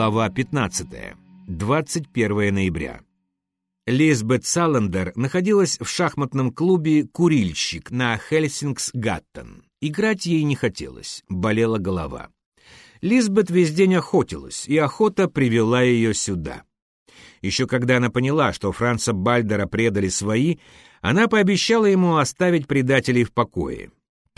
Глава 15. 21 ноября. Лизбет Саландер находилась в шахматном клубе «Курильщик» на Хельсингс-Гаттен. Играть ей не хотелось, болела голова. Лизбет весь день охотилась, и охота привела ее сюда. Еще когда она поняла, что Франца Бальдера предали свои, она пообещала ему оставить предателей в покое.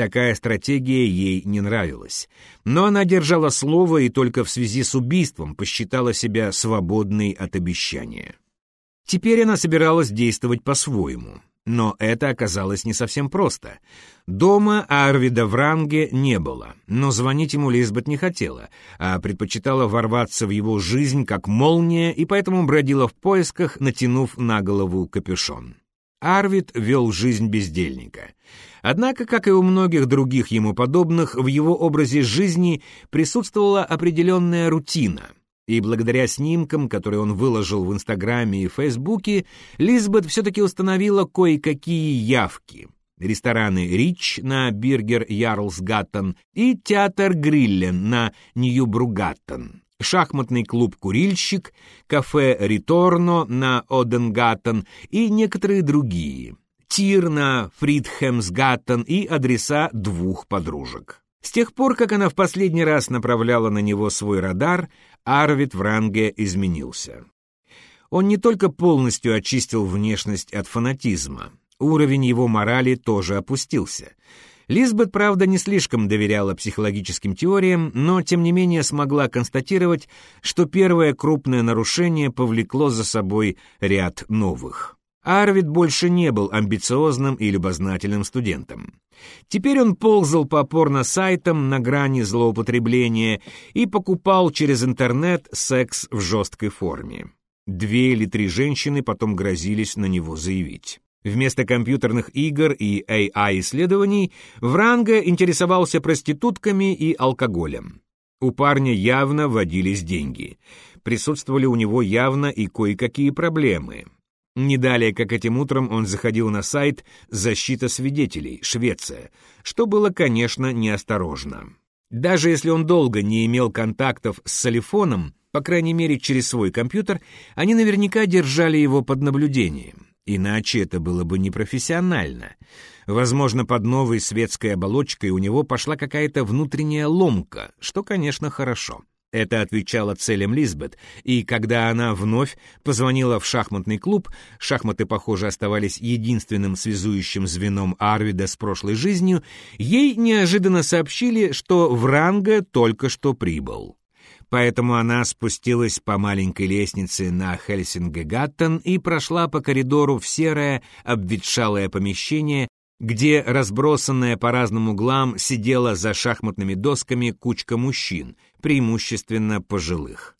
Такая стратегия ей не нравилась. Но она держала слово и только в связи с убийством посчитала себя свободной от обещания. Теперь она собиралась действовать по-своему. Но это оказалось не совсем просто. Дома Арвида Вранге не было, но звонить ему Лизбет не хотела, а предпочитала ворваться в его жизнь как молния и поэтому бродила в поисках, натянув на голову капюшон. Арвид вел жизнь бездельника. Однако, как и у многих других ему подобных, в его образе жизни присутствовала определенная рутина. И благодаря снимкам, которые он выложил в Инстаграме и Фейсбуке, Лизбет все-таки установила кое-какие явки. Рестораны «Рич» на Биргер Ярлсгаттен и театр «Гриллен» на Нью-Бругаттен шахматный клуб «Курильщик», кафе «Риторно» на Оденгаттен и некоторые другие, тир на Фридхемсгаттен и адреса двух подружек. С тех пор, как она в последний раз направляла на него свой радар, Арвид Вранге изменился. Он не только полностью очистил внешность от фанатизма, уровень его морали тоже опустился — Лизбет, правда, не слишком доверяла психологическим теориям, но, тем не менее, смогла констатировать, что первое крупное нарушение повлекло за собой ряд новых. Арвид больше не был амбициозным и любознательным студентом. Теперь он ползал по порно-сайтам на грани злоупотребления и покупал через интернет секс в жесткой форме. Две или три женщины потом грозились на него заявить. Вместо компьютерных игр и AI-исследований Вранга интересовался проститутками и алкоголем. У парня явно водились деньги. Присутствовали у него явно и кое-какие проблемы. Не далее, как этим утром, он заходил на сайт «Защита свидетелей. Швеция», что было, конечно, неосторожно. Даже если он долго не имел контактов с Салифоном, по крайней мере через свой компьютер, они наверняка держали его под наблюдением. Иначе это было бы непрофессионально. Возможно, под новой светской оболочкой у него пошла какая-то внутренняя ломка, что, конечно, хорошо. Это отвечало целям Лизбет, и когда она вновь позвонила в шахматный клуб, шахматы, похоже, оставались единственным связующим звеном Арвида с прошлой жизнью, ей неожиданно сообщили, что Вранга только что прибыл. Поэтому она спустилась по маленькой лестнице на Хельсингегаттен и прошла по коридору в серое, обветшалое помещение, где, разбросанная по разным углам, сидела за шахматными досками кучка мужчин, преимущественно пожилых.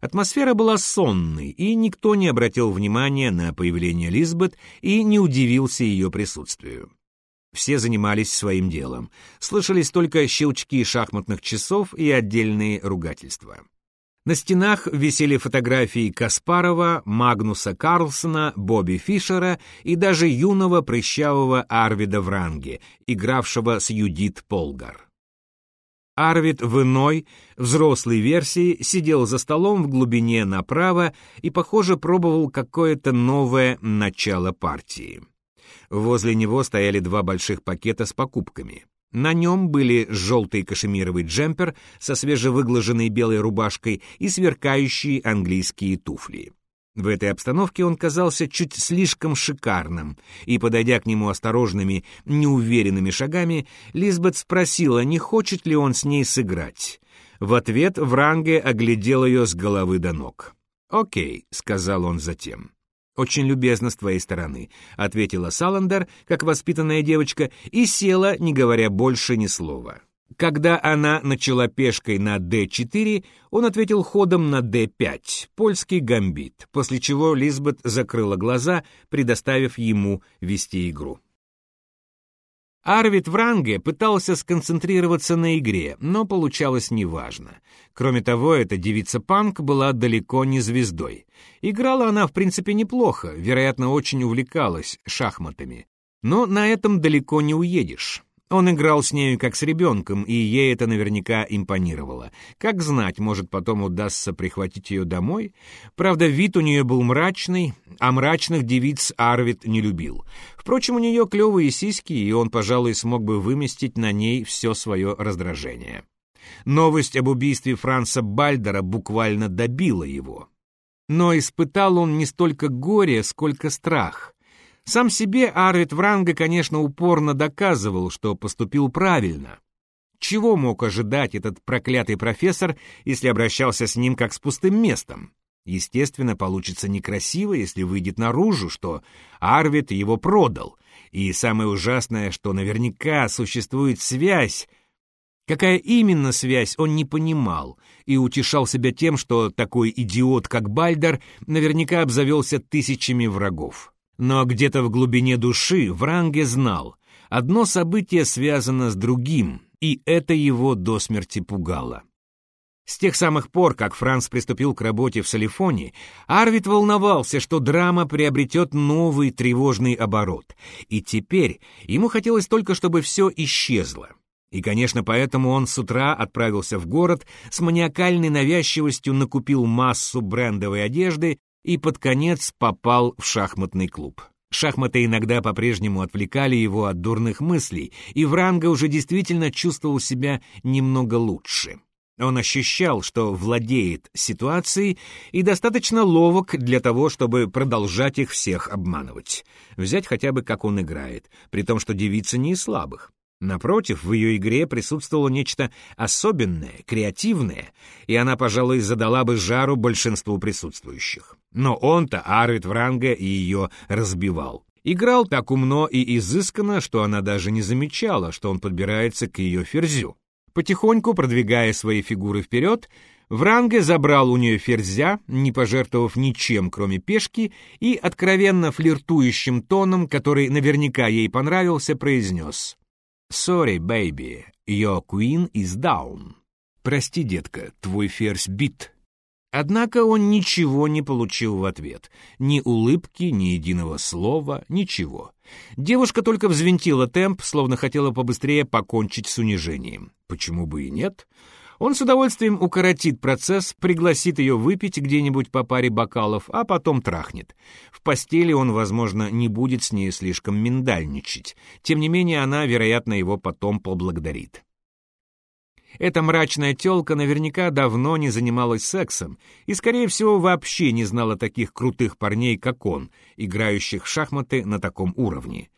Атмосфера была сонной, и никто не обратил внимания на появление Лизбет и не удивился ее присутствию. Все занимались своим делом. Слышались только щелчки шахматных часов и отдельные ругательства. На стенах висели фотографии Каспарова, Магнуса Карлсона, Бобби Фишера и даже юного прыщавого Арвида Вранге, игравшего с Юдит Полгар. Арвид в иной, взрослой версии, сидел за столом в глубине направо и, похоже, пробовал какое-то новое начало партии. Возле него стояли два больших пакета с покупками. На нем были желтый кашемировый джемпер со свежевыглаженной белой рубашкой и сверкающие английские туфли. В этой обстановке он казался чуть слишком шикарным, и, подойдя к нему осторожными, неуверенными шагами, Лизбет спросила, не хочет ли он с ней сыграть. В ответ Вранге оглядел ее с головы до ног. «Окей», — сказал он затем. «Очень любезно с твоей стороны», — ответила Саландер, как воспитанная девочка, и села, не говоря больше ни слова. Когда она начала пешкой на d4, он ответил ходом на d5, польский гамбит, после чего Лизбет закрыла глаза, предоставив ему вести игру. Арвид Вранге пытался сконцентрироваться на игре, но получалось неважно. Кроме того, эта девица-панк была далеко не звездой. Играла она, в принципе, неплохо, вероятно, очень увлекалась шахматами. Но на этом далеко не уедешь. Он играл с нею как с ребенком, и ей это наверняка импонировало. Как знать, может, потом удастся прихватить ее домой? Правда, вид у нее был мрачный, а мрачных девиц Арвид не любил. Впрочем, у нее клевые сиськи, и он, пожалуй, смог бы выместить на ней все свое раздражение. Новость об убийстве Франца Бальдера буквально добила его. Но испытал он не столько горе, сколько страх. Сам себе Арвид Вранга, конечно, упорно доказывал, что поступил правильно. Чего мог ожидать этот проклятый профессор, если обращался с ним как с пустым местом? Естественно, получится некрасиво, если выйдет наружу, что Арвид его продал. И самое ужасное, что наверняка существует связь. Какая именно связь, он не понимал, и утешал себя тем, что такой идиот, как Бальдер, наверняка обзавелся тысячами врагов. Но где-то в глубине души Вранге знал, одно событие связано с другим, и это его до смерти пугало. С тех самых пор, как Франц приступил к работе в Салифоне, Арвид волновался, что драма приобретет новый тревожный оборот, и теперь ему хотелось только, чтобы все исчезло. И, конечно, поэтому он с утра отправился в город, с маниакальной навязчивостью накупил массу брендовой одежды и под конец попал в шахматный клуб. Шахматы иногда по-прежнему отвлекали его от дурных мыслей, и Вранга уже действительно чувствовал себя немного лучше. Он ощущал, что владеет ситуацией и достаточно ловок для того, чтобы продолжать их всех обманывать. Взять хотя бы, как он играет, при том, что девица не из слабых. Напротив, в ее игре присутствовало нечто особенное, креативное, и она, пожалуй, задала бы жару большинству присутствующих. Но он-то, Арвид Вранга, ее разбивал. Играл так умно и изысканно, что она даже не замечала, что он подбирается к ее ферзю. Потихоньку, продвигая свои фигуры вперед, Вранге забрал у нее ферзя, не пожертвовав ничем, кроме пешки, и откровенно флиртующим тоном, который наверняка ей понравился, произнес «Sorry, baby, your queen is down». «Прости, детка, твой ферзь бит». Однако он ничего не получил в ответ. Ни улыбки, ни единого слова, ничего. Девушка только взвинтила темп, словно хотела побыстрее покончить с унижением. Почему бы и нет? Он с удовольствием укоротит процесс, пригласит ее выпить где-нибудь по паре бокалов, а потом трахнет. В постели он, возможно, не будет с ней слишком миндальничать. Тем не менее, она, вероятно, его потом поблагодарит. Эта мрачная тёлка наверняка давно не занималась сексом и, скорее всего, вообще не знала таких крутых парней, как он, играющих в шахматы на таком уровне.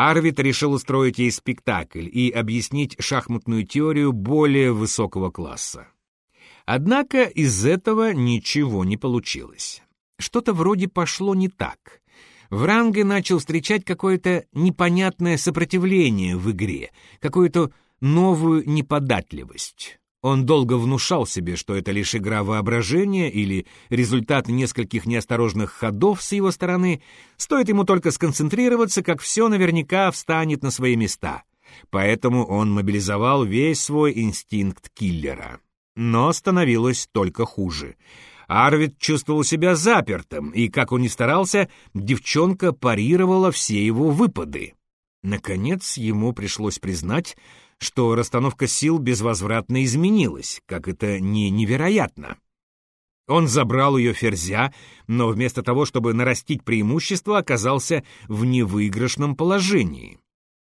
Арвид решил устроить ей спектакль и объяснить шахматную теорию более высокого класса. Однако из этого ничего не получилось. Что-то вроде пошло не так. Вранге начал встречать какое-то непонятное сопротивление в игре, какую-то новую неподатливость. Он долго внушал себе, что это лишь игра воображения или результат нескольких неосторожных ходов с его стороны. Стоит ему только сконцентрироваться, как все наверняка встанет на свои места. Поэтому он мобилизовал весь свой инстинкт киллера. Но становилось только хуже. Арвид чувствовал себя запертым, и, как он ни старался, девчонка парировала все его выпады. Наконец ему пришлось признать, что расстановка сил безвозвратно изменилась, как это не невероятно. Он забрал ее ферзя, но вместо того, чтобы нарастить преимущество, оказался в невыигрышном положении.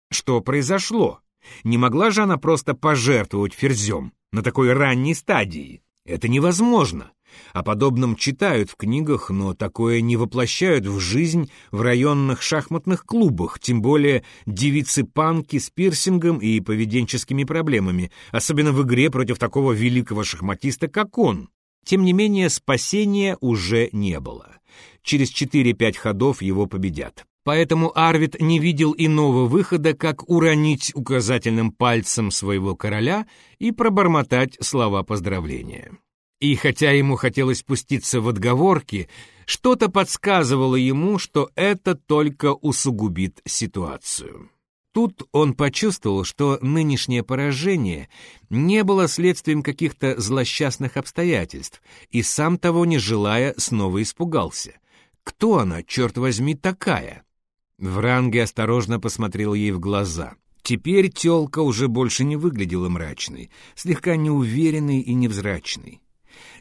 Что произошло? Не могла же она просто пожертвовать ферзем на такой ранней стадии? Это невозможно. О подобном читают в книгах, но такое не воплощают в жизнь в районных шахматных клубах, тем более девицы-панки с пирсингом и поведенческими проблемами, особенно в игре против такого великого шахматиста, как он. Тем не менее, спасения уже не было. Через 4-5 ходов его победят. Поэтому Арвид не видел иного выхода, как уронить указательным пальцем своего короля и пробормотать слова поздравления. И хотя ему хотелось спуститься в отговорки, что-то подсказывало ему, что это только усугубит ситуацию. Тут он почувствовал, что нынешнее поражение не было следствием каких-то злосчастных обстоятельств, и сам того не желая, снова испугался. Кто она, черт возьми, такая? Вранге осторожно посмотрел ей в глаза. Теперь тёлка уже больше не выглядела мрачной, слегка неуверенной и невзрачной.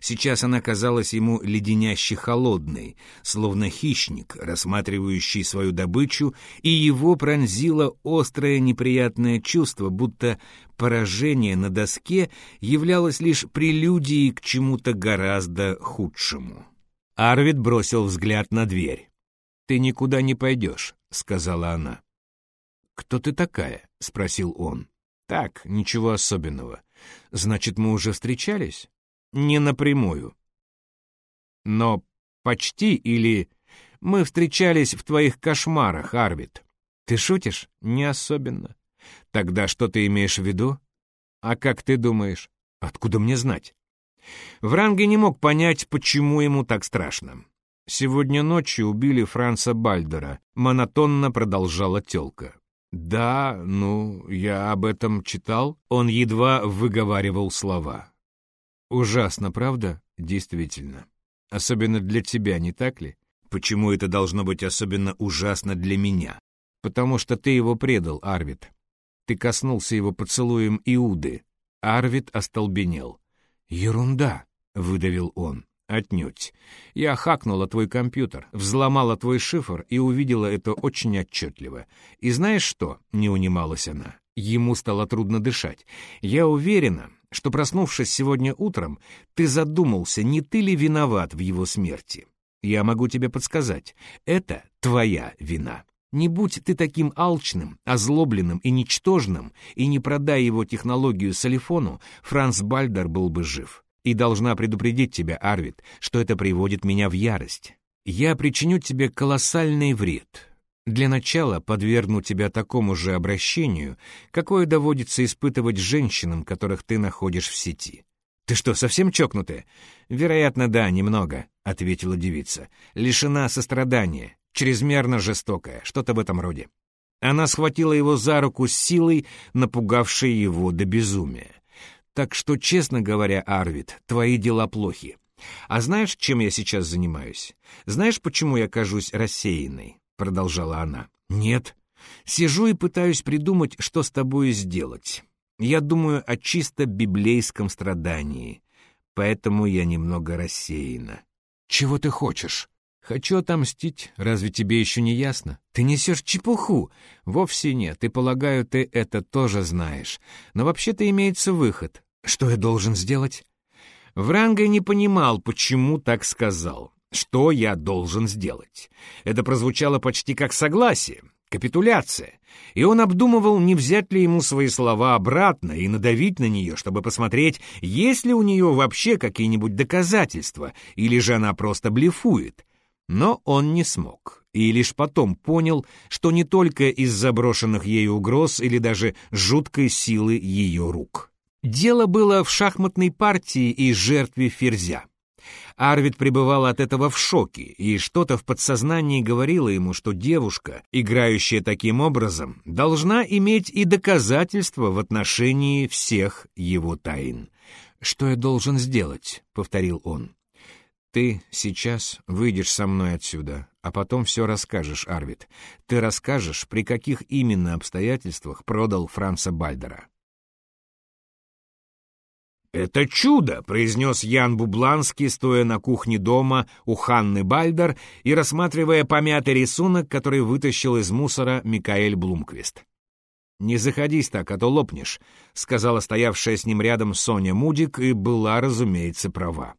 Сейчас она казалась ему леденяще холодной, словно хищник, рассматривающий свою добычу, и его пронзило острое неприятное чувство, будто поражение на доске являлось лишь прелюдией к чему-то гораздо худшему. Арвид бросил взгляд на дверь. «Ты никуда не пойдешь», — сказала она. «Кто ты такая?» — спросил он. «Так, ничего особенного. Значит, мы уже встречались?» «Не напрямую». «Но почти или...» «Мы встречались в твоих кошмарах, Арвид». «Ты шутишь?» «Не особенно». «Тогда что ты имеешь в виду?» «А как ты думаешь?» «Откуда мне знать?» Вранге не мог понять, почему ему так страшно. «Сегодня ночью убили Франца Бальдера», — монотонно продолжала тёлка. «Да, ну, я об этом читал». Он едва выговаривал слова. «Ужасно, правда? Действительно. Особенно для тебя, не так ли? Почему это должно быть особенно ужасно для меня? Потому что ты его предал, Арвид. Ты коснулся его поцелуем Иуды. Арвид остолбенел. «Ерунда», — выдавил он. «Отнюдь. Я хакнула твой компьютер, взломала твой шифр и увидела это очень отчетливо. И знаешь что?» — не унималась она. Ему стало трудно дышать. «Я уверена, что, проснувшись сегодня утром, ты задумался, не ты ли виноват в его смерти. Я могу тебе подсказать. Это твоя вина. Не будь ты таким алчным, озлобленным и ничтожным, и не продай его технологию Салифону, Франц Бальдер был бы жив. И должна предупредить тебя, Арвид, что это приводит меня в ярость. Я причиню тебе колоссальный вред. Для начала подвергну тебя такому же обращению, какое доводится испытывать женщинам, которых ты находишь в сети. Ты что, совсем чокнутая? Вероятно, да, немного, ответила девица. Лишена сострадания, чрезмерно жестокая, что-то в этом роде. Она схватила его за руку с силой, напугавшей его до безумия. Так что, честно говоря, Арвид, твои дела плохи. А знаешь, чем я сейчас занимаюсь? Знаешь, почему я кажусь рассеянной? Продолжала она. Нет. Сижу и пытаюсь придумать, что с тобой сделать. Я думаю о чисто библейском страдании. Поэтому я немного рассеяна. Чего ты хочешь? Хочу отомстить. Разве тебе еще не ясно? Ты несешь чепуху. Вовсе нет. И, полагаю, ты это тоже знаешь. Но вообще-то имеется выход. Что я должен сделать? Вранга не понимал, почему так сказал. Что я должен сделать? Это прозвучало почти как согласие, капитуляция. И он обдумывал, не взять ли ему свои слова обратно и надавить на нее, чтобы посмотреть, есть ли у нее вообще какие-нибудь доказательства, или же она просто блефует. Но он не смог, и лишь потом понял, что не только из заброшенных ею угроз или даже жуткой силы ее рук. Дело было в шахматной партии и жертве ферзя. Арвид пребывал от этого в шоке, и что-то в подсознании говорило ему, что девушка, играющая таким образом, должна иметь и доказательства в отношении всех его тайн. «Что я должен сделать?» — повторил он. «Ты сейчас выйдешь со мной отсюда, а потом все расскажешь, Арвид. Ты расскажешь, при каких именно обстоятельствах продал Франца Бальдера». «Это чудо!» — произнес Ян Бубланский, стоя на кухне дома у Ханны Бальдер и рассматривая помятый рисунок, который вытащил из мусора Микаэль Блумквист. «Не заходись так, а то лопнешь», — сказала стоявшая с ним рядом Соня Мудик и была, разумеется, права.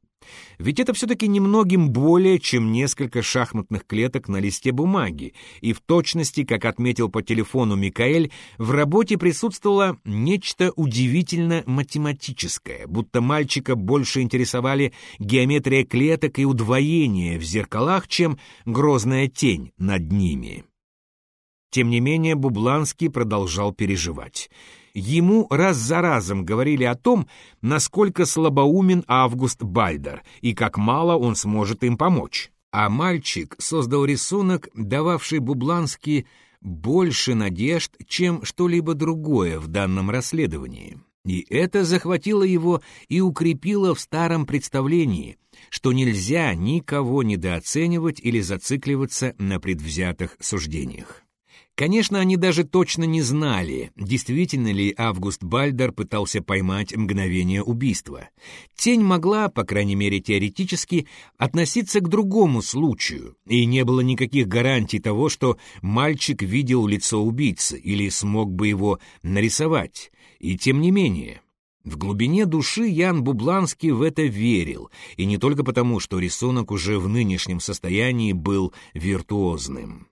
Ведь это все-таки немногим более, чем несколько шахматных клеток на листе бумаги, и в точности, как отметил по телефону Микаэль, в работе присутствовало нечто удивительно математическое, будто мальчика больше интересовали геометрия клеток и удвоение в зеркалах, чем грозная тень над ними. Тем не менее, Бубланский продолжал переживать — Ему раз за разом говорили о том, насколько слабоумен Август Бальдер и как мало он сможет им помочь. А мальчик создал рисунок, дававший Бублански больше надежд, чем что-либо другое в данном расследовании. И это захватило его и укрепило в старом представлении, что нельзя никого недооценивать или зацикливаться на предвзятых суждениях. Конечно, они даже точно не знали, действительно ли Август Бальдер пытался поймать мгновение убийства. Тень могла, по крайней мере теоретически, относиться к другому случаю, и не было никаких гарантий того, что мальчик видел лицо убийцы или смог бы его нарисовать. И тем не менее, в глубине души Ян Бубланский в это верил, и не только потому, что рисунок уже в нынешнем состоянии был виртуозным.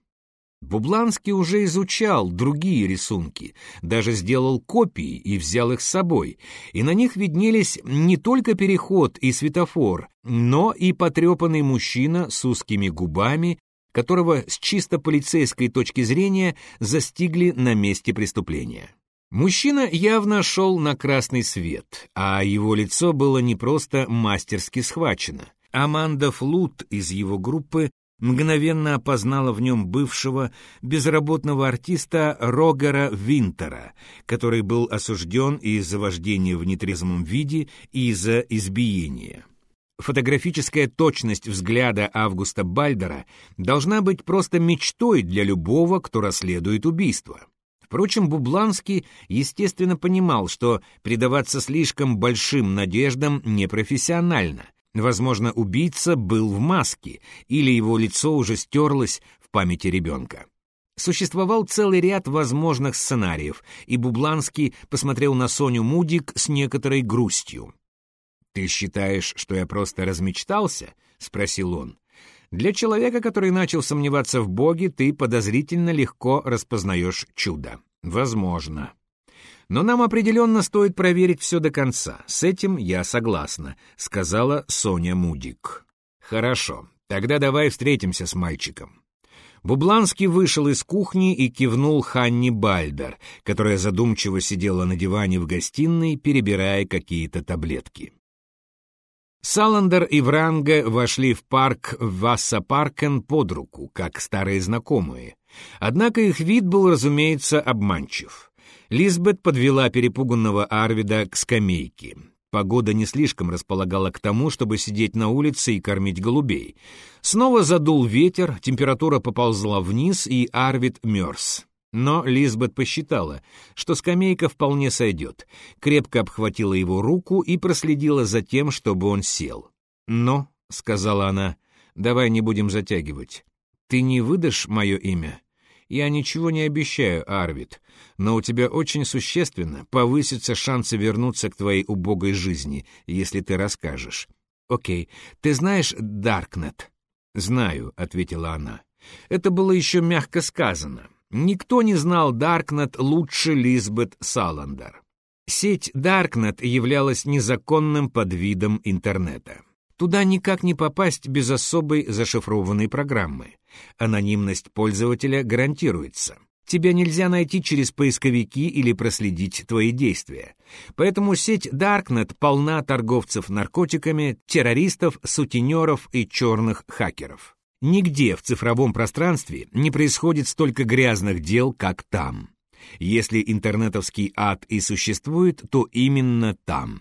Бубланский уже изучал другие рисунки, даже сделал копии и взял их с собой, и на них виднелись не только переход и светофор, но и потрепанный мужчина с узкими губами, которого с чисто полицейской точки зрения застигли на месте преступления. Мужчина явно шел на красный свет, а его лицо было не просто мастерски схвачено. Аманда Флут из его группы мгновенно опознала в нем бывшего безработного артиста Рогера Винтера, который был осужден из-за вождения в нетрезвом виде и из-за избиения. Фотографическая точность взгляда Августа Бальдера должна быть просто мечтой для любого, кто расследует убийство. Впрочем, Бубланский, естественно, понимал, что предаваться слишком большим надеждам непрофессионально, Возможно, убийца был в маске, или его лицо уже стерлось в памяти ребенка. Существовал целый ряд возможных сценариев, и Бубланский посмотрел на Соню Мудик с некоторой грустью. «Ты считаешь, что я просто размечтался?» — спросил он. «Для человека, который начал сомневаться в Боге, ты подозрительно легко распознаешь чудо. Возможно». Но нам определенно стоит проверить все до конца. С этим я согласна», — сказала Соня Мудик. «Хорошо, тогда давай встретимся с мальчиком». Бубланский вышел из кухни и кивнул Ханни Бальдер, которая задумчиво сидела на диване в гостиной, перебирая какие-то таблетки. Саландер и Вранга вошли в парк Вассапаркен под руку, как старые знакомые. Однако их вид был, разумеется, обманчив. Лизбет подвела перепуганного Арвида к скамейке. Погода не слишком располагала к тому, чтобы сидеть на улице и кормить голубей. Снова задул ветер, температура поползла вниз, и Арвид мерз. Но Лизбет посчитала, что скамейка вполне сойдет, крепко обхватила его руку и проследила за тем, чтобы он сел. «Но», — сказала она, — «давай не будем затягивать. Ты не выдашь мое имя?» Я ничего не обещаю, Арвид, но у тебя очень существенно повысятся шансы вернуться к твоей убогой жизни, если ты расскажешь. Окей, ты знаешь Даркнет? Знаю, ответила она. Это было еще мягко сказано. Никто не знал Даркнет лучше Лизбет Саландер. Сеть Даркнет являлась незаконным подвидом интернета. Туда никак не попасть без особой зашифрованной программы. Анонимность пользователя гарантируется. Тебя нельзя найти через поисковики или проследить твои действия. Поэтому сеть Darknet полна торговцев наркотиками, террористов, сутенеров и черных хакеров. Нигде в цифровом пространстве не происходит столько грязных дел, как там. Если интернетовский ад и существует, то именно там.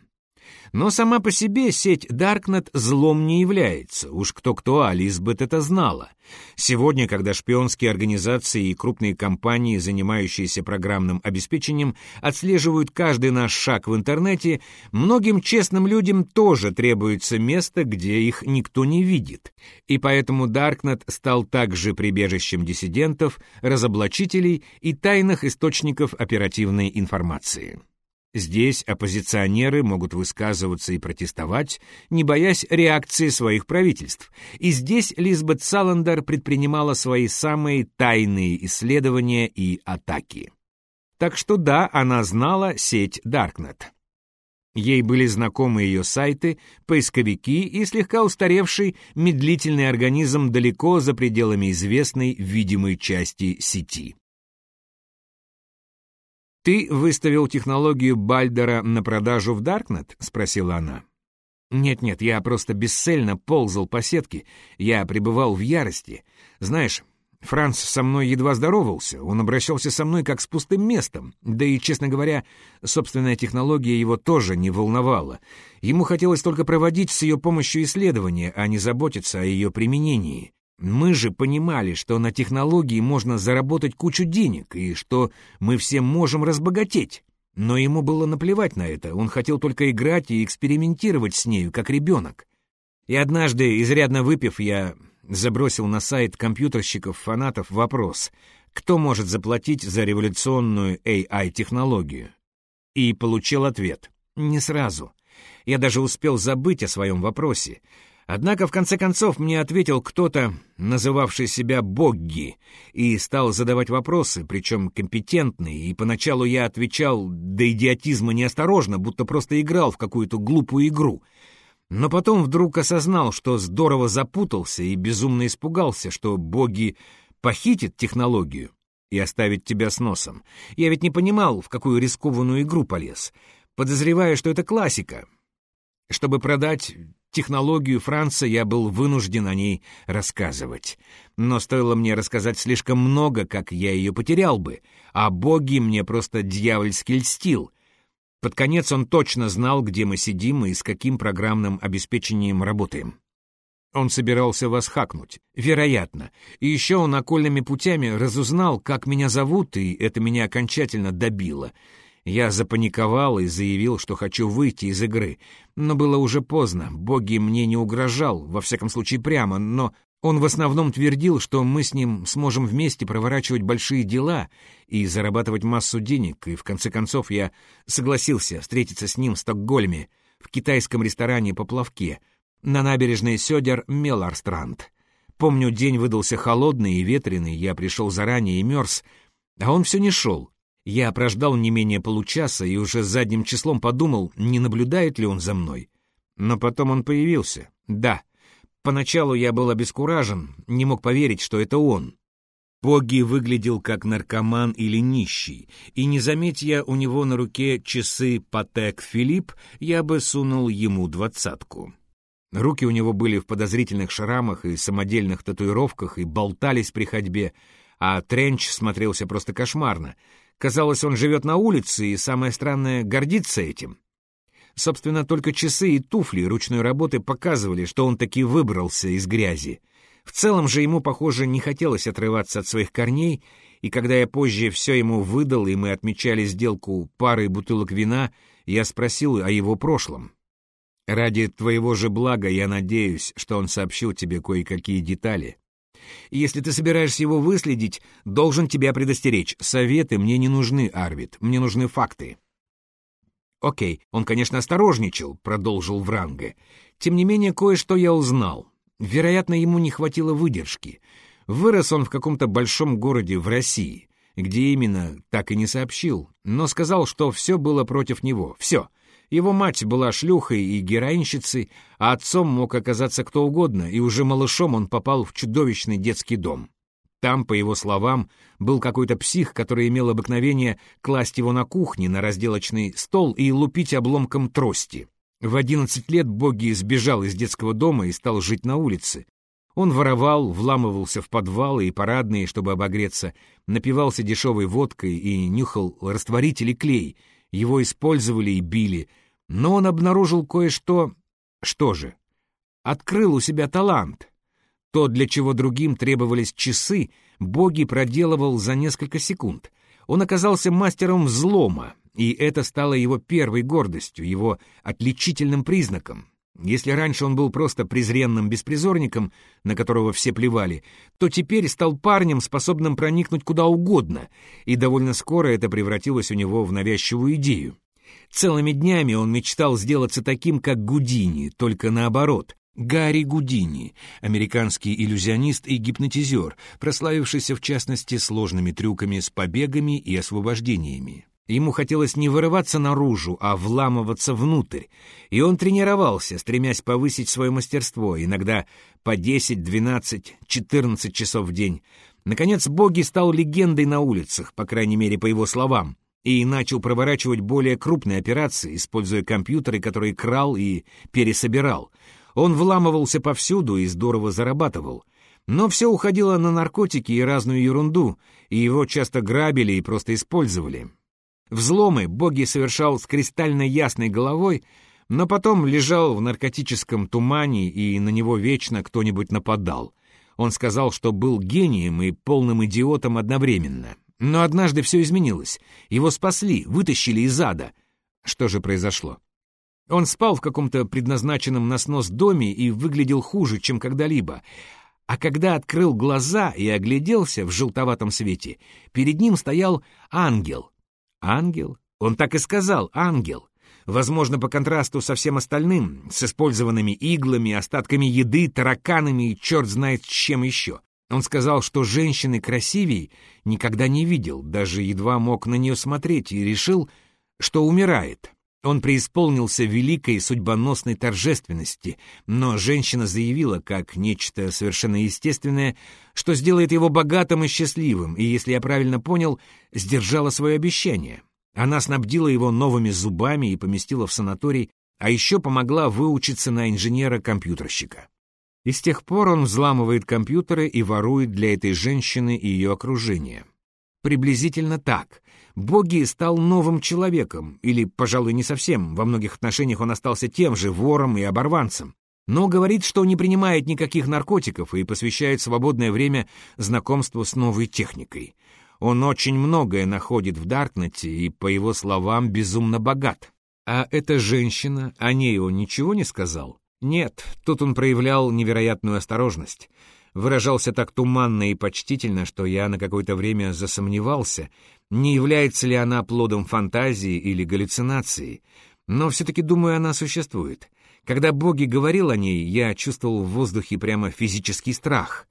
Но сама по себе сеть Darknet злом не является, уж кто-кто, а Лизбет это знала. Сегодня, когда шпионские организации и крупные компании, занимающиеся программным обеспечением, отслеживают каждый наш шаг в интернете, многим честным людям тоже требуется место, где их никто не видит. И поэтому Darknet стал также прибежищем диссидентов, разоблачителей и тайных источников оперативной информации. Здесь оппозиционеры могут высказываться и протестовать, не боясь реакции своих правительств. И здесь Лизбет Саландер предпринимала свои самые тайные исследования и атаки. Так что да, она знала сеть Darknet. Ей были знакомы ее сайты, поисковики и слегка устаревший медлительный организм далеко за пределами известной видимой части сети. «Ты выставил технологию Бальдера на продажу в Даркнет?» — спросила она. «Нет-нет, я просто бесцельно ползал по сетке. Я пребывал в ярости. Знаешь, Франц со мной едва здоровался, он обращался со мной как с пустым местом. Да и, честно говоря, собственная технология его тоже не волновала. Ему хотелось только проводить с ее помощью исследования, а не заботиться о ее применении. Мы же понимали, что на технологии можно заработать кучу денег и что мы все можем разбогатеть. Но ему было наплевать на это, он хотел только играть и экспериментировать с нею, как ребенок. И однажды, изрядно выпив, я забросил на сайт компьютерщиков-фанатов вопрос, кто может заплатить за революционную AI-технологию. И получил ответ. Не сразу. Я даже успел забыть о своем вопросе. Однако, в конце концов, мне ответил кто-то, называвший себя Богги, и стал задавать вопросы, причем компетентные, и поначалу я отвечал до идиотизма неосторожно, будто просто играл в какую-то глупую игру. Но потом вдруг осознал, что здорово запутался и безумно испугался, что Боги похитит технологию и оставит тебя с носом. Я ведь не понимал, в какую рискованную игру полез, подозревая, что это классика. Чтобы продать технологию Франца я был вынужден о ней рассказывать. Но стоило мне рассказать слишком много, как я ее потерял бы, а боги мне просто дьявольски льстил. Под конец он точно знал, где мы сидим и с каким программным обеспечением работаем. Он собирался вас хакнуть, вероятно. И еще он окольными путями разузнал, как меня зовут, и это меня окончательно добило — я запаниковал и заявил, что хочу выйти из игры. Но было уже поздно, боги мне не угрожал, во всяком случае прямо, но он в основном твердил, что мы с ним сможем вместе проворачивать большие дела и зарабатывать массу денег, и в конце концов я согласился встретиться с ним в Стокгольме, в китайском ресторане по плавке, на набережной Сёдер Меларстранд. Помню, день выдался холодный и ветреный, я пришел заранее и мерз, а он все не шел. Я прождал не менее получаса и уже задним числом подумал, не наблюдает ли он за мной. Но потом он появился. Да. Поначалу я был обескуражен, не мог поверить, что это он. Поги выглядел как наркоман или нищий, и не заметь я у него на руке часы Патек Филипп, я бы сунул ему двадцатку. Руки у него были в подозрительных шрамах и самодельных татуировках и болтались при ходьбе, а тренч смотрелся просто кошмарно — Казалось, он живет на улице и, самое странное, гордится этим. Собственно, только часы и туфли ручной работы показывали, что он таки выбрался из грязи. В целом же ему, похоже, не хотелось отрываться от своих корней, и когда я позже все ему выдал, и мы отмечали сделку парой бутылок вина, я спросил о его прошлом. «Ради твоего же блага я надеюсь, что он сообщил тебе кое-какие детали. Если ты собираешься его выследить, должен тебя предостеречь. Советы мне не нужны, Арвид, мне нужны факты. Окей, он, конечно, осторожничал, продолжил Вранге. Тем не менее, кое-что я узнал. Вероятно, ему не хватило выдержки. Вырос он в каком-то большом городе в России. Где именно, так и не сообщил, но сказал, что все было против него. Все — его мать была шлюхой и героинщицей, а отцом мог оказаться кто угодно, и уже малышом он попал в чудовищный детский дом. Там, по его словам, был какой-то псих, который имел обыкновение класть его на кухне на разделочный стол и лупить обломком трости. В одиннадцать лет Боги сбежал из детского дома и стал жить на улице. Он воровал, вламывался в подвалы и парадные, чтобы обогреться, напивался дешевой водкой и нюхал растворитель и клей. Его использовали и били — но он обнаружил кое-что... Что же? Открыл у себя талант. То, для чего другим требовались часы, боги проделывал за несколько секунд. Он оказался мастером взлома, и это стало его первой гордостью, его отличительным признаком. Если раньше он был просто презренным беспризорником, на которого все плевали, то теперь стал парнем, способным проникнуть куда угодно, и довольно скоро это превратилось у него в навязчивую идею. Целыми днями он мечтал сделаться таким, как Гудини, только наоборот. Гарри Гудини, американский иллюзионист и гипнотизер, прославившийся в частности сложными трюками с побегами и освобождениями. Ему хотелось не вырываться наружу, а вламываться внутрь, и он тренировался, стремясь повысить свое мастерство, иногда по 10, 12, 14 часов в день. Наконец, Боги стал легендой на улицах, по крайней мере, по его словам и начал проворачивать более крупные операции, используя компьютеры, которые крал и пересобирал. Он вламывался повсюду и здорово зарабатывал. Но все уходило на наркотики и разную ерунду, и его часто грабили и просто использовали. Взломы Боги совершал с кристально ясной головой, но потом лежал в наркотическом тумане, и на него вечно кто-нибудь нападал. Он сказал, что был гением и полным идиотом одновременно. Но однажды все изменилось. Его спасли, вытащили из ада. Что же произошло? Он спал в каком-то предназначенном на снос доме и выглядел хуже, чем когда-либо. А когда открыл глаза и огляделся в желтоватом свете, перед ним стоял ангел. Ангел? Он так и сказал, ангел. Возможно, по контрасту со всем остальным, с использованными иглами, остатками еды, тараканами и черт знает чем еще. Он сказал, что женщины красивей никогда не видел, даже едва мог на нее смотреть, и решил, что умирает. Он преисполнился великой судьбоносной торжественности, но женщина заявила, как нечто совершенно естественное, что сделает его богатым и счастливым, и, если я правильно понял, сдержала свое обещание. Она снабдила его новыми зубами и поместила в санаторий, а еще помогла выучиться на инженера-компьютерщика. И с тех пор он взламывает компьютеры и ворует для этой женщины и ее окружения. Приблизительно так. Боги стал новым человеком, или, пожалуй, не совсем, во многих отношениях он остался тем же вором и оборванцем, но говорит, что не принимает никаких наркотиков и посвящает свободное время знакомству с новой техникой. Он очень многое находит в Даркнете и, по его словам, безумно богат. А эта женщина, о ней он ничего не сказал? Нет, тут он проявлял невероятную осторожность выражался так туманно и почтительно, что я на какое-то время засомневался, не является ли она плодом фантазии или галлюцинации. Но все-таки, думаю, она существует. Когда Боги говорил о ней, я чувствовал в воздухе прямо физический страх.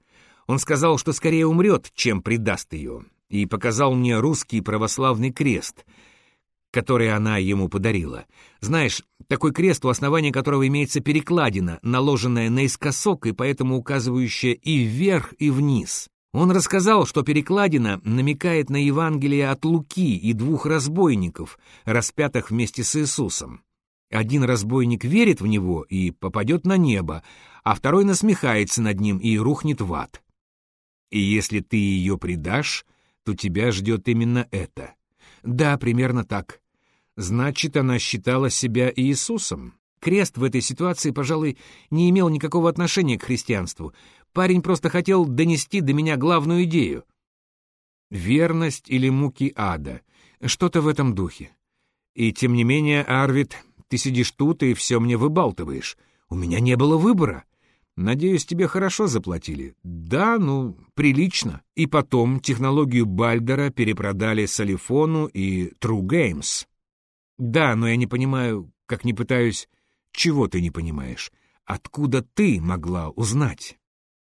Он сказал, что скорее умрет, чем предаст ее, и показал мне русский православный крест — который она ему подарила. Знаешь, такой крест, у основания которого имеется перекладина, наложенная наискосок и поэтому указывающая и вверх, и вниз. Он рассказал, что перекладина намекает на Евангелие от Луки и двух разбойников, распятых вместе с Иисусом. Один разбойник верит в него и попадет на небо, а второй насмехается над ним и рухнет в ад. И если ты ее предашь, то тебя ждет именно это. Да, примерно так. Значит, она считала себя Иисусом. Крест в этой ситуации, пожалуй, не имел никакого отношения к христианству. Парень просто хотел донести до меня главную идею. Верность или муки ада. Что-то в этом духе. И тем не менее, Арвид, ты сидишь тут и все мне выбалтываешь. У меня не было выбора. Надеюсь, тебе хорошо заплатили. Да, ну, прилично. И потом технологию Бальдера перепродали Салифону и True Games. Да, но я не понимаю, как не пытаюсь... Чего ты не понимаешь? Откуда ты могла узнать?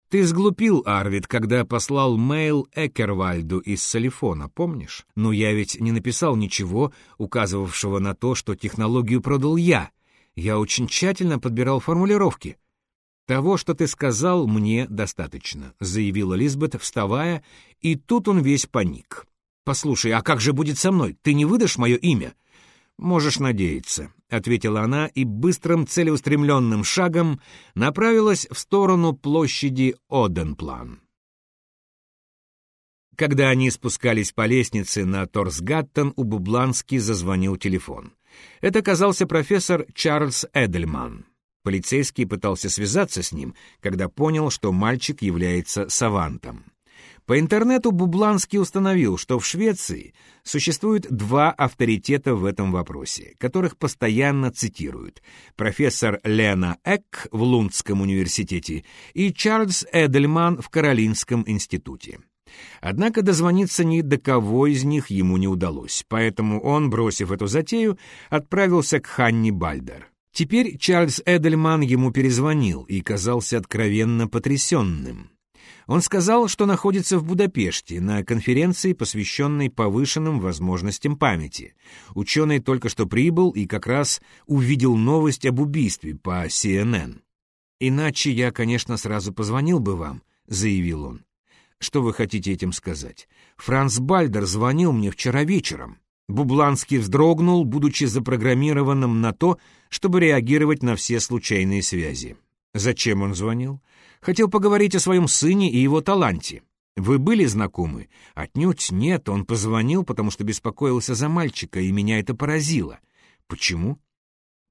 Ты сглупил, Арвид, когда послал мейл Экервальду из Салифона, помнишь? Но я ведь не написал ничего, указывавшего на то, что технологию продал я. Я очень тщательно подбирал формулировки. «Того, что ты сказал, мне достаточно», — заявила Лизбет, вставая, и тут он весь паник. «Послушай, а как же будет со мной? Ты не выдашь мое имя?» «Можешь надеяться», — ответила она и быстрым целеустремленным шагом направилась в сторону площади Оденплан. Когда они спускались по лестнице на Торсгаттен, у Бублански зазвонил телефон. Это оказался профессор Чарльз Эдельман. Полицейский пытался связаться с ним, когда понял, что мальчик является савантом. По интернету Бубланский установил, что в Швеции существует два авторитета в этом вопросе, которых постоянно цитируют. Профессор Лена Эк в Лундском университете и Чарльз Эдельман в Каролинском институте. Однако дозвониться ни до кого из них ему не удалось, поэтому он, бросив эту затею, отправился к Ханни Бальдер. Теперь Чарльз Эдельман ему перезвонил и казался откровенно потрясенным. Он сказал, что находится в Будапеште на конференции, посвященной повышенным возможностям памяти. Ученый только что прибыл и как раз увидел новость об убийстве по CNN. «Иначе я, конечно, сразу позвонил бы вам», — заявил он. «Что вы хотите этим сказать? Франц Бальдер звонил мне вчера вечером». Бубланский вздрогнул, будучи запрограммированным на то, чтобы реагировать на все случайные связи. Зачем он звонил? Хотел поговорить о своем сыне и его таланте. Вы были знакомы? Отнюдь нет, он позвонил, потому что беспокоился за мальчика, и меня это поразило. Почему?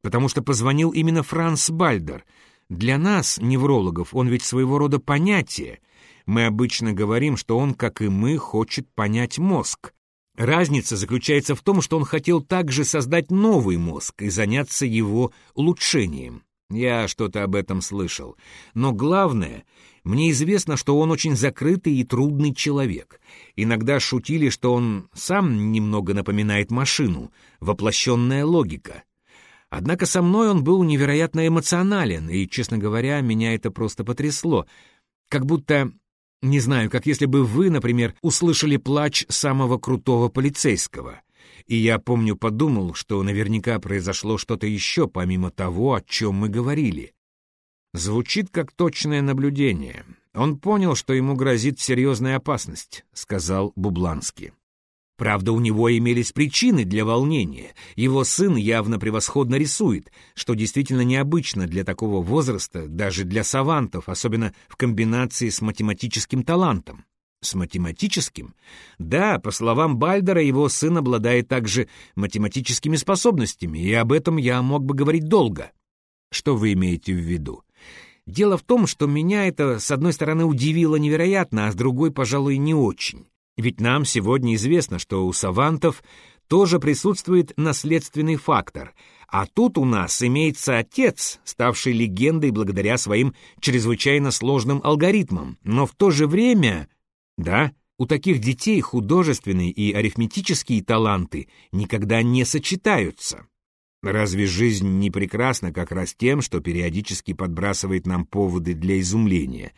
Потому что позвонил именно Франц Бальдер. Для нас, неврологов, он ведь своего рода понятие. Мы обычно говорим, что он, как и мы, хочет понять мозг. Разница заключается в том, что он хотел также создать новый мозг и заняться его улучшением. Я что-то об этом слышал. Но главное, мне известно, что он очень закрытый и трудный человек. Иногда шутили, что он сам немного напоминает машину, воплощенная логика. Однако со мной он был невероятно эмоционален, и, честно говоря, меня это просто потрясло. Как будто, не знаю, как если бы вы, например, услышали плач самого крутого полицейского. И я, помню, подумал, что наверняка произошло что-то еще, помимо того, о чем мы говорили. Звучит как точное наблюдение. Он понял, что ему грозит серьезная опасность, сказал Бубланский. Правда, у него имелись причины для волнения. Его сын явно превосходно рисует, что действительно необычно для такого возраста, даже для савантов, особенно в комбинации с математическим талантом. С математическим? Да, по словам Бальдера, его сын обладает также математическими способностями, и об этом я мог бы говорить долго. Что вы имеете в виду? Дело в том, что меня это, с одной стороны, удивило невероятно, а с другой, пожалуй, не очень. Ведь нам сегодня известно, что у савантов тоже присутствует наследственный фактор, а тут у нас имеется отец, ставший легендой благодаря своим чрезвычайно сложным алгоритмам, но в то же время... Да, у таких детей художественные и арифметические таланты никогда не сочетаются. Разве жизнь не прекрасна как раз тем, что периодически подбрасывает нам поводы для изумления?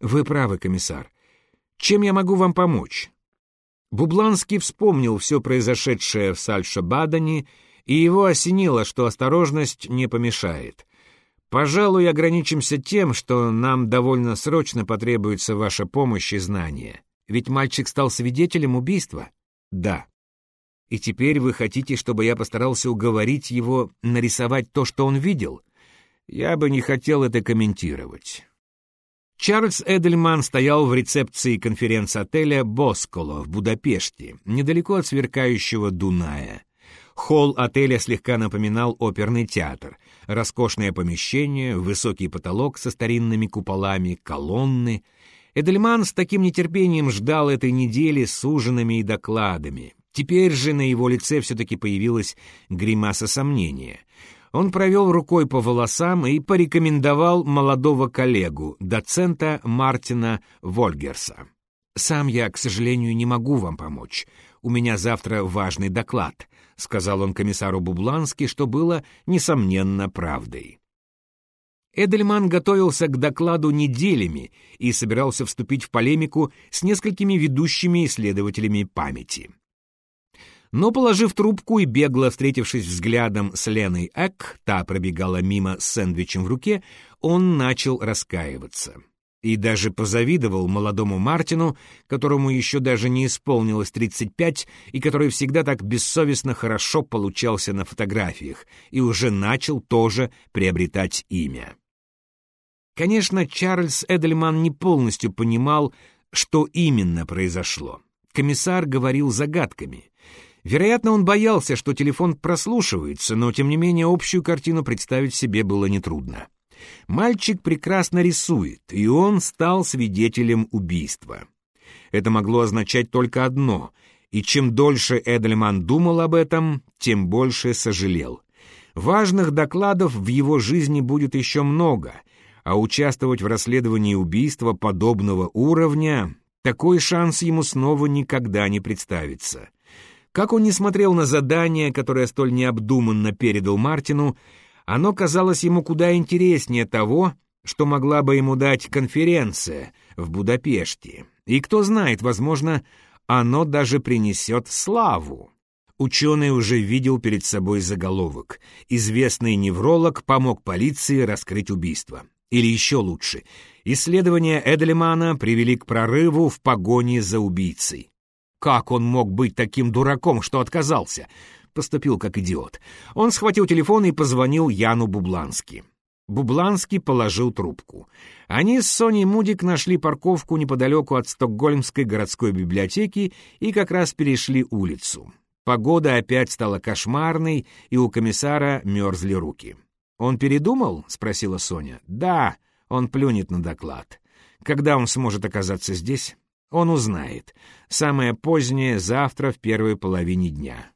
Вы правы, комиссар. Чем я могу вам помочь? Бубланский вспомнил все произошедшее в Сальшабадане, и его осенило, что осторожность не помешает. Пожалуй, ограничимся тем, что нам довольно срочно потребуется ваша помощь и знания. Ведь мальчик стал свидетелем убийства? Да. И теперь вы хотите, чтобы я постарался уговорить его нарисовать то, что он видел? Я бы не хотел это комментировать. Чарльз Эдельман стоял в рецепции конференц-отеля «Босколо» в Будапеште, недалеко от сверкающего Дуная. Холл отеля слегка напоминал оперный театр. Роскошное помещение, высокий потолок со старинными куполами, колонны. Эдельман с таким нетерпением ждал этой недели с ужинами и докладами. Теперь же на его лице все-таки появилась гримаса сомнения. Он провел рукой по волосам и порекомендовал молодого коллегу, доцента Мартина Вольгерса. «Сам я, к сожалению, не могу вам помочь. У меня завтра важный доклад», — сказал он комиссару Бублански, что было, несомненно, правдой. Эдельман готовился к докладу неделями и собирался вступить в полемику с несколькими ведущими исследователями памяти. Но, положив трубку и бегло встретившись взглядом с Леной Эк, та пробегала мимо с сэндвичем в руке, он начал раскаиваться. И даже позавидовал молодому Мартину, которому еще даже не исполнилось 35 и который всегда так бессовестно хорошо получался на фотографиях и уже начал тоже приобретать имя. Конечно, Чарльз Эдельман не полностью понимал, что именно произошло. Комиссар говорил загадками. Вероятно, он боялся, что телефон прослушивается, но, тем не менее, общую картину представить себе было нетрудно. Мальчик прекрасно рисует, и он стал свидетелем убийства. Это могло означать только одно, и чем дольше Эдельман думал об этом, тем больше сожалел. Важных докладов в его жизни будет еще много, а участвовать в расследовании убийства подобного уровня, такой шанс ему снова никогда не представится. Как он не смотрел на задание, которое столь необдуманно передал Мартину, оно казалось ему куда интереснее того, что могла бы ему дать конференция в Будапеште. И кто знает, возможно, оно даже принесет славу. Ученый уже видел перед собой заголовок. Известный невролог помог полиции раскрыть убийство. Или еще лучше, исследования Эдельмана привели к прорыву в погоне за убийцей. Как он мог быть таким дураком, что отказался? Поступил как идиот. Он схватил телефон и позвонил Яну Бублански. Бубланский положил трубку. Они с Соней Мудик нашли парковку неподалеку от Стокгольмской городской библиотеки и как раз перешли улицу. Погода опять стала кошмарной, и у комиссара мерзли руки. «Он передумал?» — спросила Соня. «Да, он плюнет на доклад. Когда он сможет оказаться здесь?» «Он узнает. Самое позднее — завтра в первой половине дня».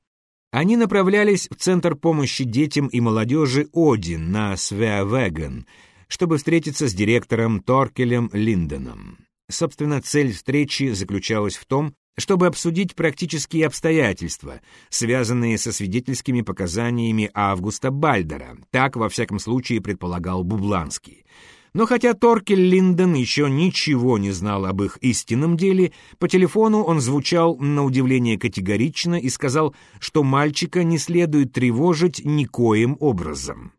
Они направлялись в Центр помощи детям и молодежи «Один» на Свеавеген, чтобы встретиться с директором Торкелем Линденом. Собственно, цель встречи заключалась в том, чтобы обсудить практические обстоятельства, связанные со свидетельскими показаниями Августа Бальдера, так, во всяком случае, предполагал Бубланский. Но хотя Торкель Линден еще ничего не знал об их истинном деле, по телефону он звучал на удивление категорично и сказал, что мальчика не следует тревожить никоим образом.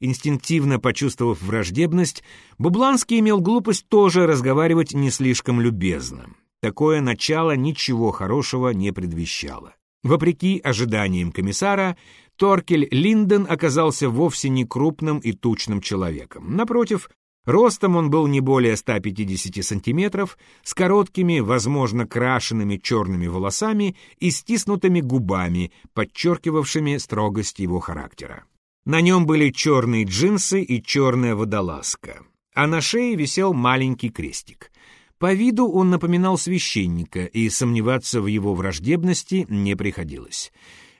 Инстинктивно почувствовав враждебность, Бубланский имел глупость тоже разговаривать не слишком любезно. Такое начало ничего хорошего не предвещало. Вопреки ожиданиям комиссара, Торкель Линден оказался вовсе не крупным и тучным человеком. Напротив, ростом он был не более 150 сантиметров, с короткими, возможно, крашенными черными волосами и стиснутыми губами, подчеркивавшими строгость его характера. На нем были черные джинсы и черная водолазка, а на шее висел маленький крестик. По виду он напоминал священника, и сомневаться в его враждебности не приходилось.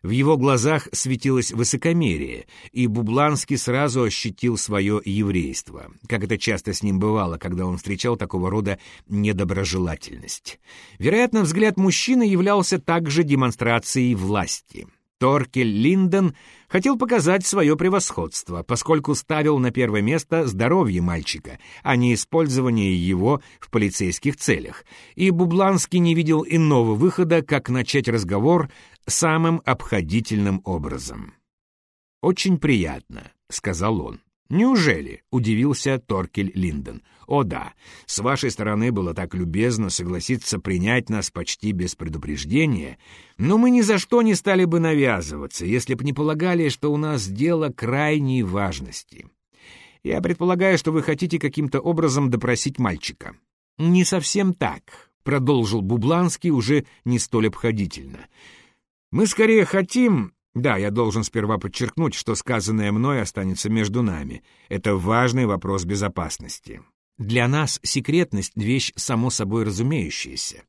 В его глазах светилось высокомерие, и Бубланский сразу ощутил свое еврейство, как это часто с ним бывало, когда он встречал такого рода недоброжелательность. Вероятно, взгляд мужчины являлся также демонстрацией власти — Торкель Линден хотел показать свое превосходство, поскольку ставил на первое место здоровье мальчика, а не использование его в полицейских целях, и Бубланский не видел иного выхода, как начать разговор самым обходительным образом. «Очень приятно», — сказал он. «Неужели?» — удивился Торкель Линден. «О да, с вашей стороны было так любезно согласиться принять нас почти без предупреждения, но мы ни за что не стали бы навязываться, если бы не полагали, что у нас дело крайней важности. Я предполагаю, что вы хотите каким-то образом допросить мальчика». «Не совсем так», — продолжил Бубланский уже не столь обходительно. «Мы скорее хотим, да, я должен сперва подчеркнуть, что сказанное мной останется между нами. Это важный вопрос безопасности. Для нас секретность — вещь само собой разумеющаяся.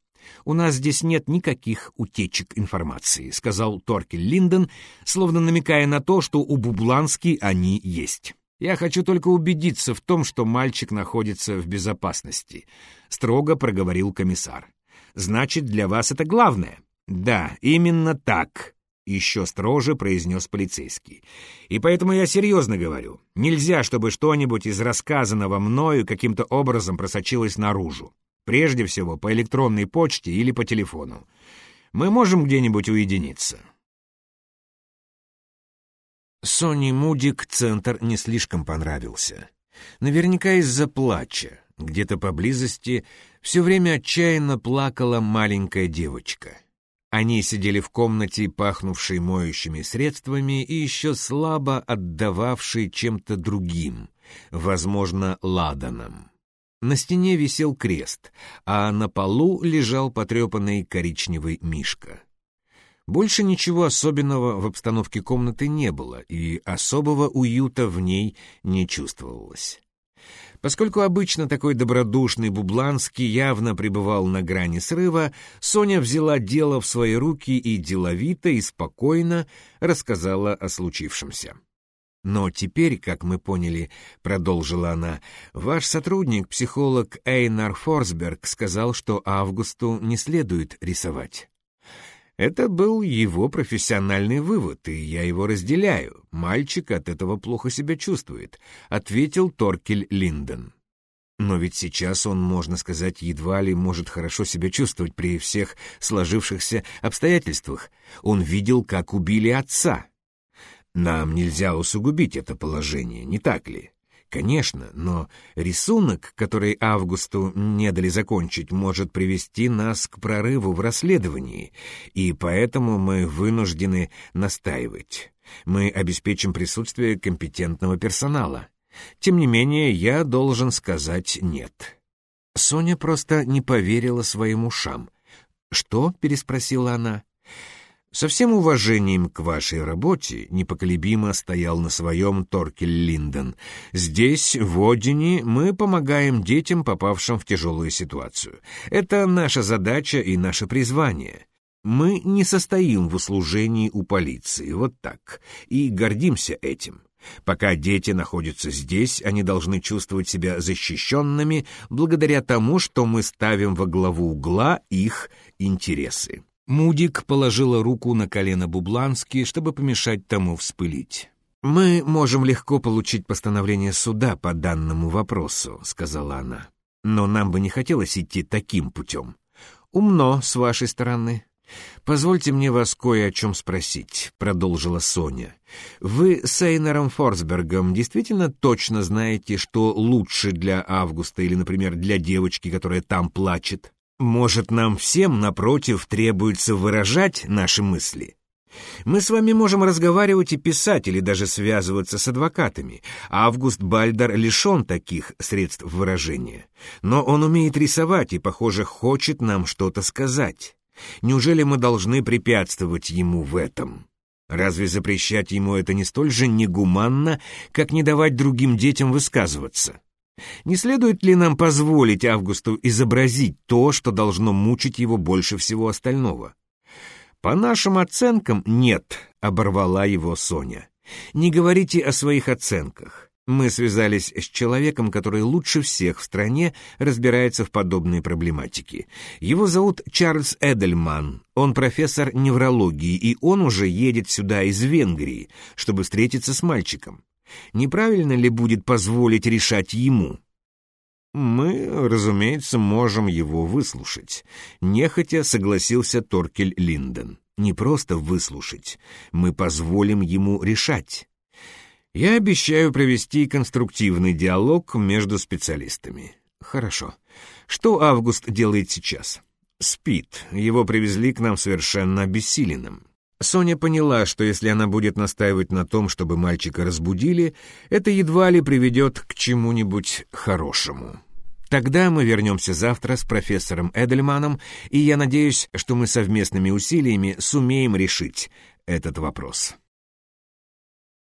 «У нас здесь нет никаких утечек информации», — сказал Торкель Линден, словно намекая на то, что у Бублански они есть. «Я хочу только убедиться в том, что мальчик находится в безопасности», — строго проговорил комиссар. «Значит, для вас это главное?» «Да, именно так», — еще строже произнес полицейский. «И поэтому я серьезно говорю. Нельзя, чтобы что-нибудь из рассказанного мною каким-то образом просочилось наружу. Прежде всего, по электронной почте или по телефону. Мы можем где-нибудь уединиться». Сони Мудик центр не слишком понравился. Наверняка из-за плача. Где-то поблизости все время отчаянно плакала маленькая девочка. Они сидели в комнате, пахнувшей моющими средствами и еще слабо отдававшей чем-то другим, возможно, ладаном. На стене висел крест, а на полу лежал потрепанный коричневый мишка. Больше ничего особенного в обстановке комнаты не было, и особого уюта в ней не чувствовалось. Поскольку обычно такой добродушный Бубланский явно пребывал на грани срыва, Соня взяла дело в свои руки и деловито и спокойно рассказала о случившемся. «Но теперь, как мы поняли, — продолжила она, — ваш сотрудник, психолог Эйнар Форсберг, сказал, что Августу не следует рисовать». Это был его профессиональный вывод, и я его разделяю. Мальчик от этого плохо себя чувствует, ответил Торкель Линден. Но ведь сейчас он, можно сказать, едва ли может хорошо себя чувствовать при всех сложившихся обстоятельствах. Он видел, как убили отца. Нам нельзя усугубить это положение, не так ли? Конечно, но рисунок, который Августу не дали закончить, может привести нас к прорыву в расследовании, и поэтому мы вынуждены настаивать. Мы обеспечим присутствие компетентного персонала. Тем не менее, я должен сказать «нет». Соня просто не поверила своим ушам. «Что?» — переспросила она. Со всем уважением к вашей работе непоколебимо стоял на своем Торкель Линден. Здесь, в Одине, мы помогаем детям, попавшим в тяжелую ситуацию. Это наша задача и наше призвание. Мы не состоим в услужении у полиции, вот так, и гордимся этим. Пока дети находятся здесь, они должны чувствовать себя защищенными благодаря тому, что мы ставим во главу угла их интересы. Мудик положила руку на колено Бублански, чтобы помешать тому вспылить. «Мы можем легко получить постановление суда по данному вопросу», — сказала она. «Но нам бы не хотелось идти таким путем. Умно с вашей стороны». «Позвольте мне вас кое о чем спросить», — продолжила Соня. «Вы с Эйнером Форсбергом действительно точно знаете, что лучше для Августа или, например, для девочки, которая там плачет?» Может, нам всем, напротив, требуется выражать наши мысли? Мы с вами можем разговаривать и писать, или даже связываться с адвокатами. Август Бальдер лишен таких средств выражения. Но он умеет рисовать и, похоже, хочет нам что-то сказать. Неужели мы должны препятствовать ему в этом? Разве запрещать ему это не столь же негуманно, как не давать другим детям высказываться? Не следует ли нам позволить Августу изобразить то, что должно мучить его больше всего остального? По нашим оценкам, нет, оборвала его Соня. Не говорите о своих оценках. Мы связались с человеком, который лучше всех в стране разбирается в подобной проблематике. Его зовут Чарльз Эдельман. Он профессор неврологии, и он уже едет сюда из Венгрии, чтобы встретиться с мальчиком неправильно ли будет позволить решать ему? Мы, разумеется, можем его выслушать. Нехотя согласился Торкель Линден. Не просто выслушать, мы позволим ему решать. Я обещаю провести конструктивный диалог между специалистами. Хорошо. Что Август делает сейчас? Спит. Его привезли к нам совершенно обессиленным. Соня поняла, что если она будет настаивать на том, чтобы мальчика разбудили, это едва ли приведет к чему-нибудь хорошему. Тогда мы вернемся завтра с профессором Эдельманом, и я надеюсь, что мы совместными усилиями сумеем решить этот вопрос.